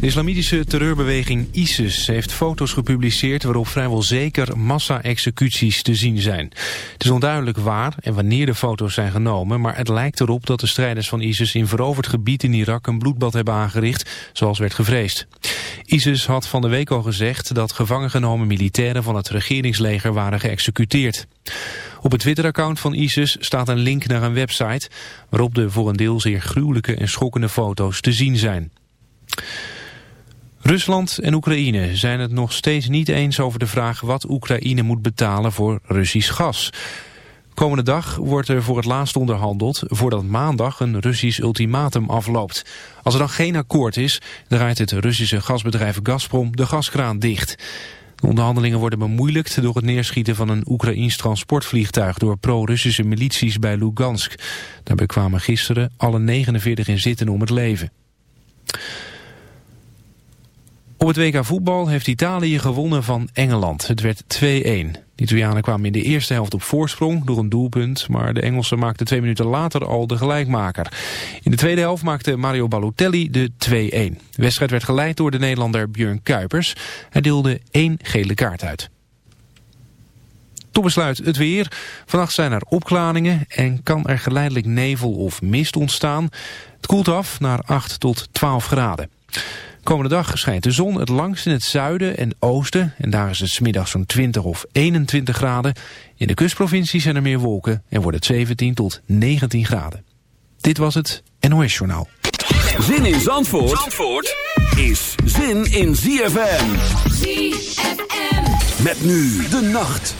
De islamitische terreurbeweging ISIS heeft foto's gepubliceerd... waarop vrijwel zeker massa-executies te zien zijn. Het is onduidelijk waar en wanneer de foto's zijn genomen... maar het lijkt erop dat de strijders van ISIS in veroverd gebied in Irak... een bloedbad hebben aangericht, zoals werd gevreesd. ISIS had van de week al gezegd dat gevangen genomen militairen... van het regeringsleger waren geëxecuteerd. Op het Twitter-account van ISIS staat een link naar een website... waarop de voor een deel zeer gruwelijke en schokkende foto's te zien zijn. Rusland en Oekraïne zijn het nog steeds niet eens over de vraag wat Oekraïne moet betalen voor Russisch gas. Komende dag wordt er voor het laatst onderhandeld voordat maandag een Russisch ultimatum afloopt. Als er dan geen akkoord is, draait het Russische gasbedrijf Gazprom de gaskraan dicht. De onderhandelingen worden bemoeilijkt door het neerschieten van een Oekraïns transportvliegtuig door pro-Russische milities bij Lugansk. Daarbij kwamen gisteren alle 49 inzittenden om het leven. Op het WK voetbal heeft Italië gewonnen van Engeland. Het werd 2-1. De Italianen kwamen in de eerste helft op voorsprong door een doelpunt... maar de Engelsen maakten twee minuten later al de gelijkmaker. In de tweede helft maakte Mario Balotelli de 2-1. De wedstrijd werd geleid door de Nederlander Björn Kuipers. Hij deelde één gele kaart uit. Tot besluit het weer. Vannacht zijn er opklaringen en kan er geleidelijk nevel of mist ontstaan. Het koelt af naar 8 tot 12 graden. Komende dag schijnt de zon het langst in het zuiden en oosten. En daar is het smiddag zo'n 20 of 21 graden. In de kustprovincies zijn er meer wolken en wordt het 17 tot 19 graden. Dit was het NOS Journaal. Zin in Zandvoort, Zandvoort is zin in ZFM. ZFM. Met nu de nacht.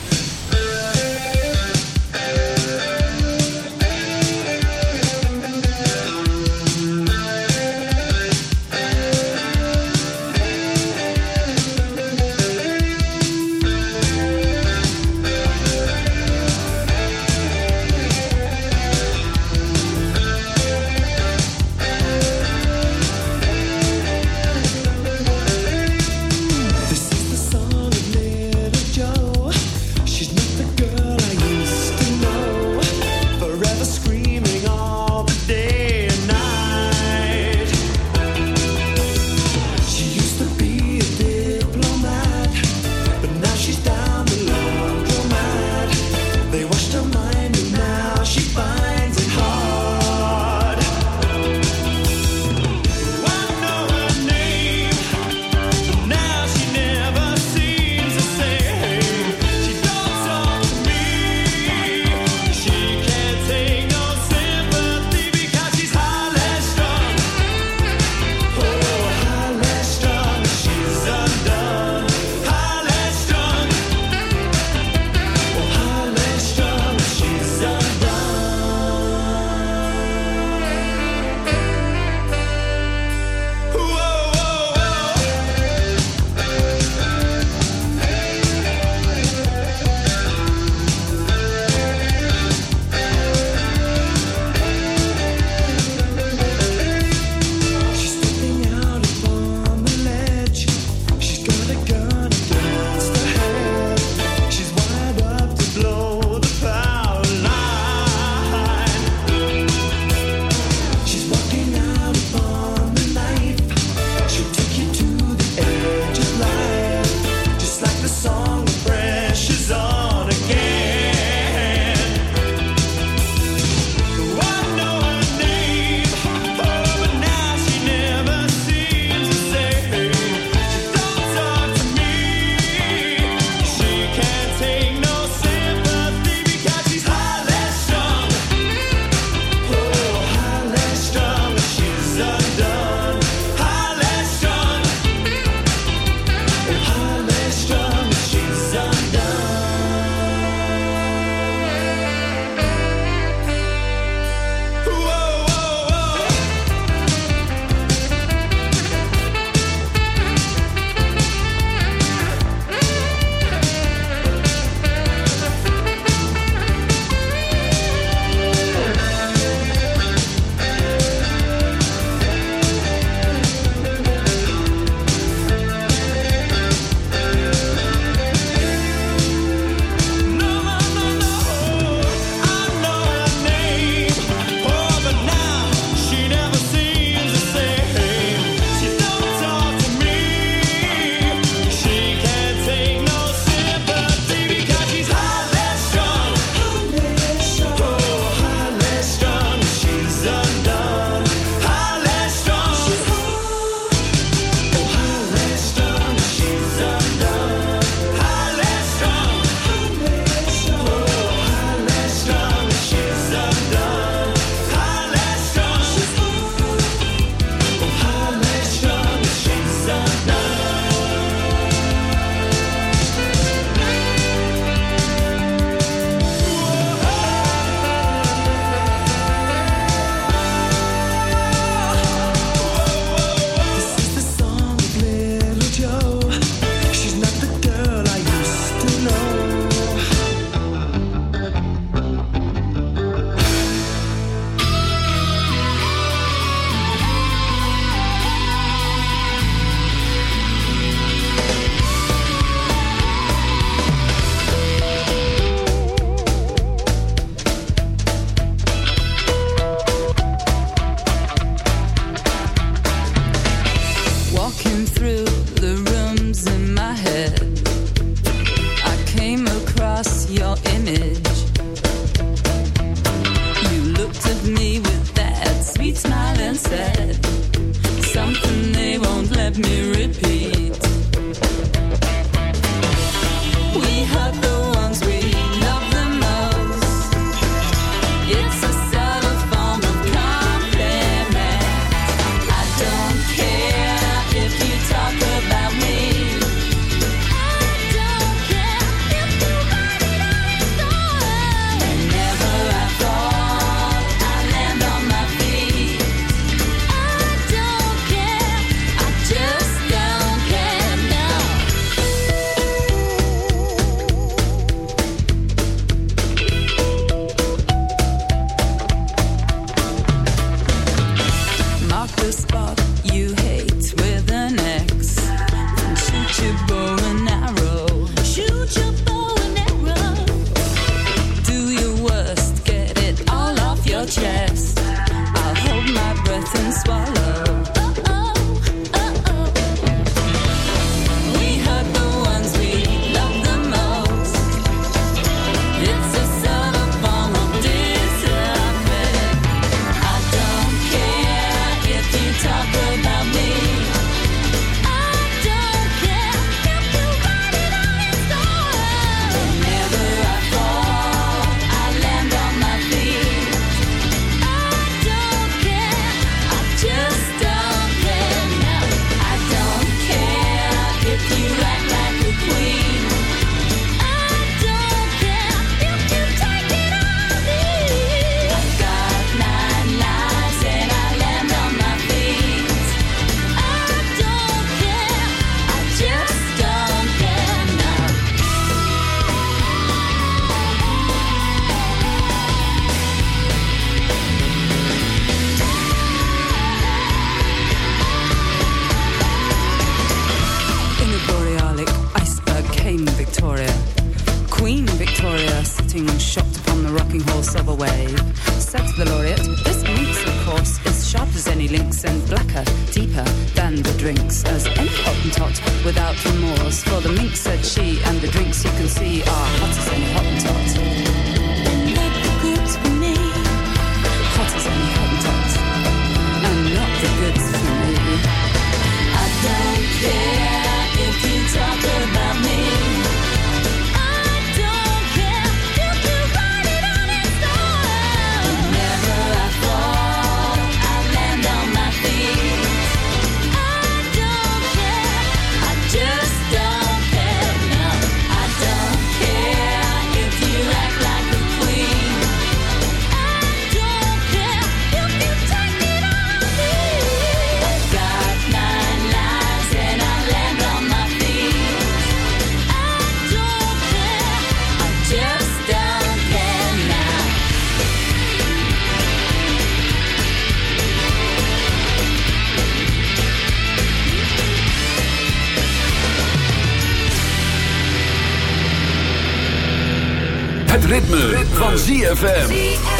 Van ZFM.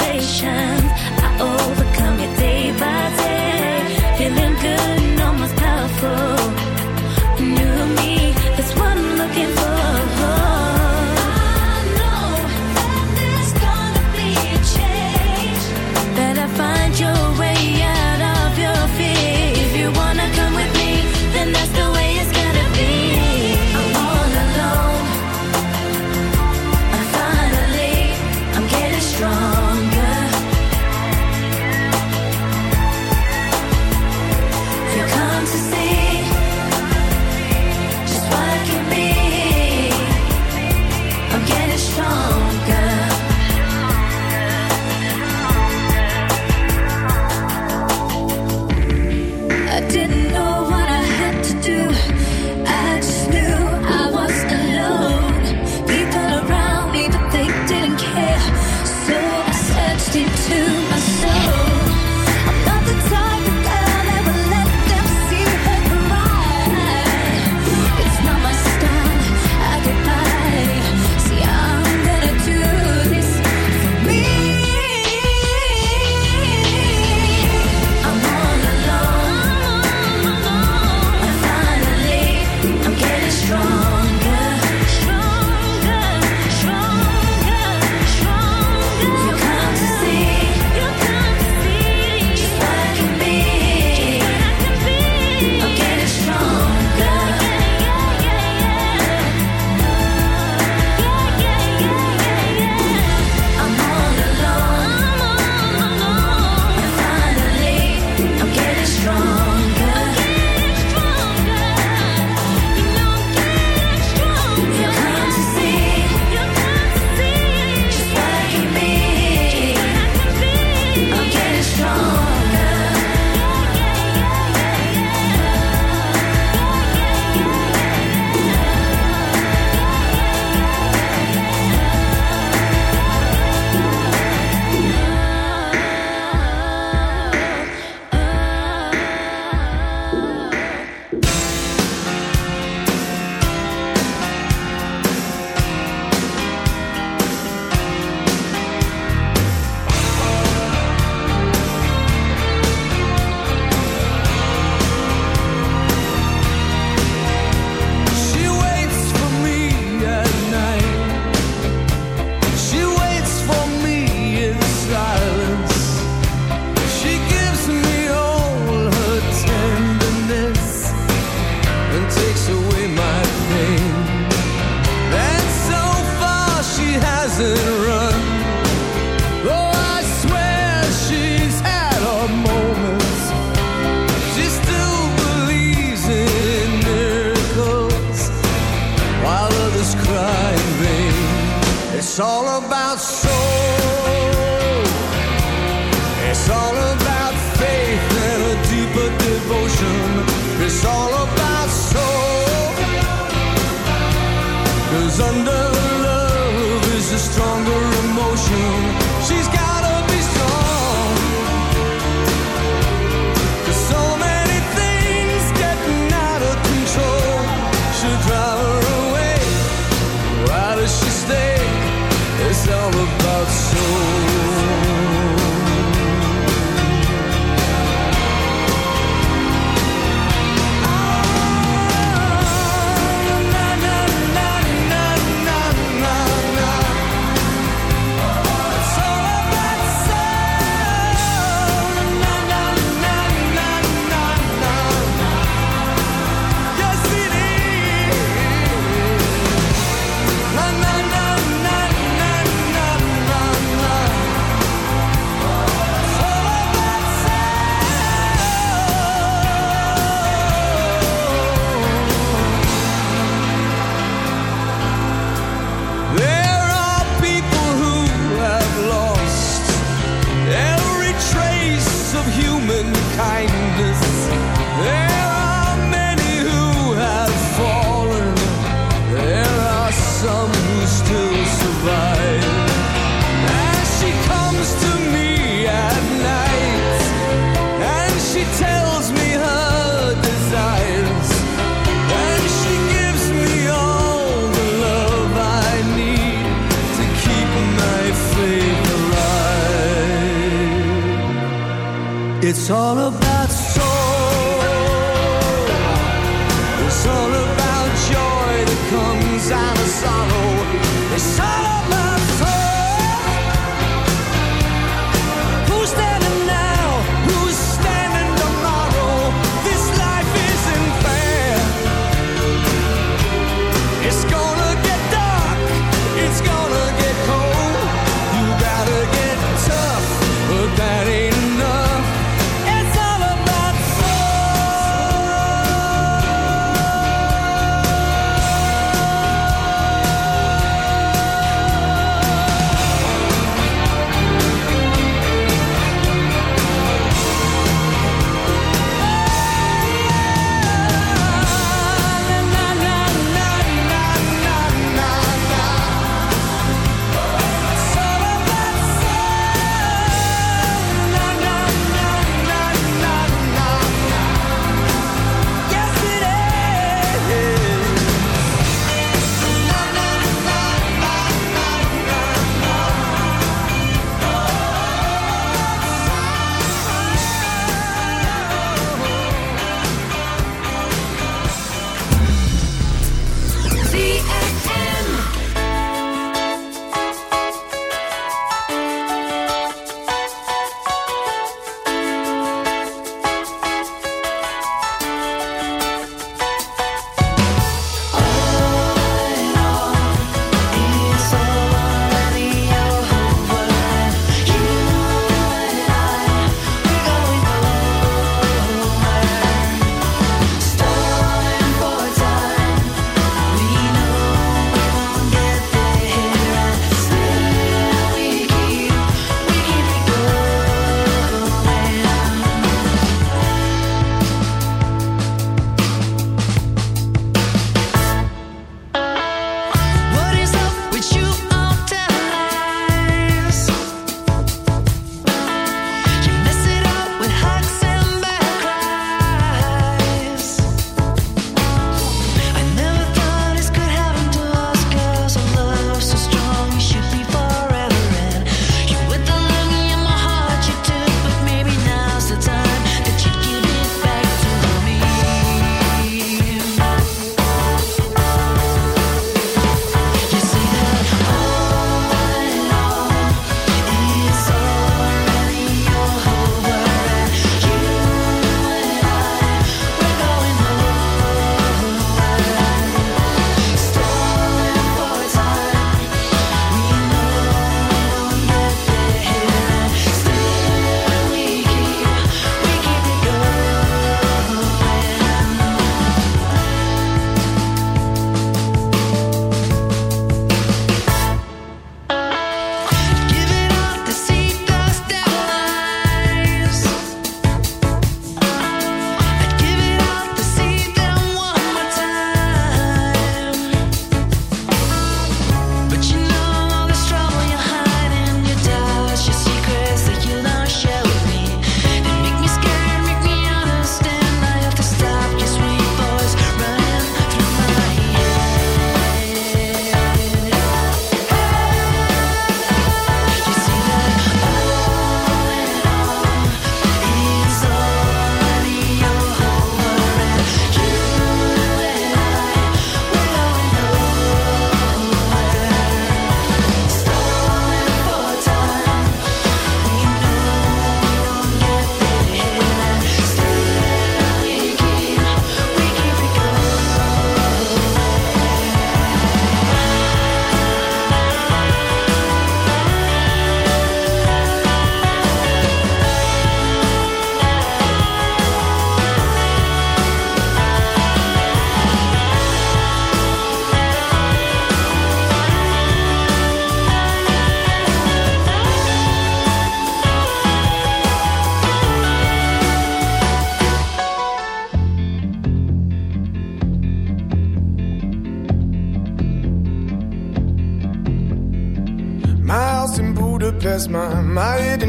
I overcome it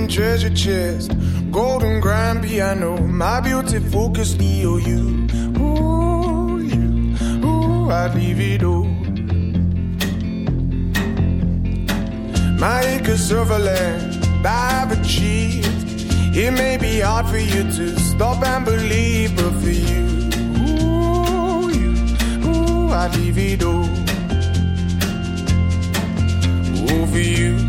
treasure chest, golden grand piano, my beauty focused me oh, you. Ooh, you, ooh, I'd leave it all. My acres of land I've achieved. It may be hard for you to stop and believe, but for you, ooh, you, ooh, I'd leave it all. Ooh, for you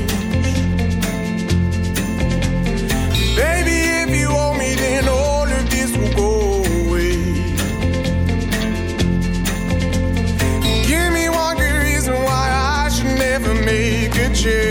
Make a change.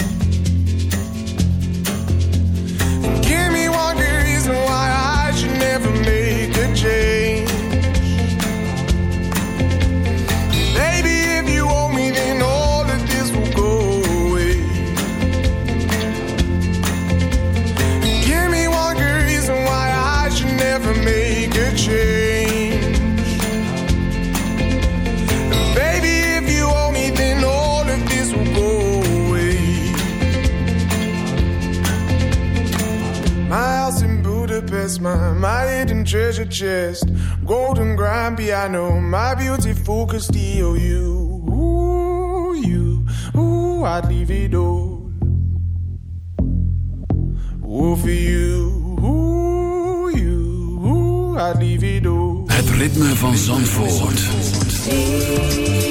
My, hidden treasure chest, golden grand piano, my beautiful Castillo. You, ooh, you, ooh, I'd leave it all. Ooh, for you, ooh, you, ooh, I'd leave it all. Het ritme van Zandvoort. want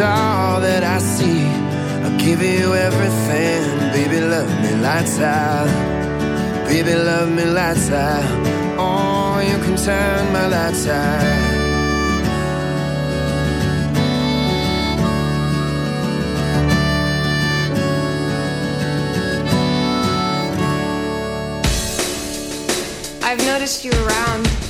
All that I see. I'll give you everything, baby. Love me lights out, baby. Love me lights out. Oh, you can turn my lights out. I've noticed you around.